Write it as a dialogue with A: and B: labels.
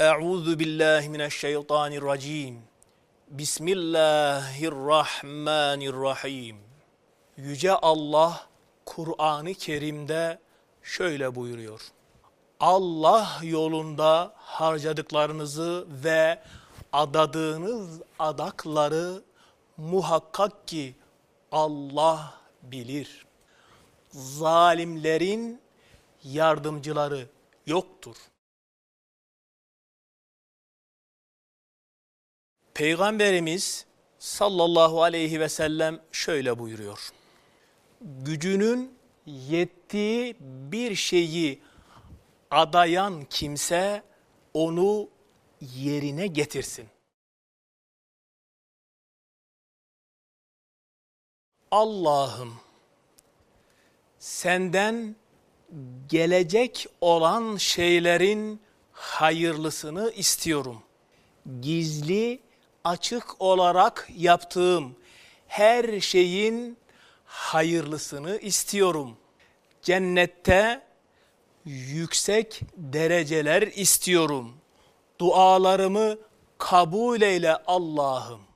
A: Euzu billahi mineşşeytanirracim. Bismillahirrahmanirrahim. Yüce Allah Kur'an-ı Kerim'de şöyle buyuruyor. Allah yolunda harcadıklarınızı ve adadığınız adakları muhakkak ki Allah bilir. Zalimlerin yardımcıları yoktur. Peygamberimiz sallallahu aleyhi ve sellem şöyle buyuruyor. Gücünün yettiği bir şeyi adayan kimse onu yerine getirsin. Allah'ım senden gelecek olan şeylerin hayırlısını istiyorum. Gizli, açık olarak yaptığım her şeyin hayırlısını istiyorum. Cennette yüksek dereceler istiyorum. Dualarımı kabul eyle Allah'ım.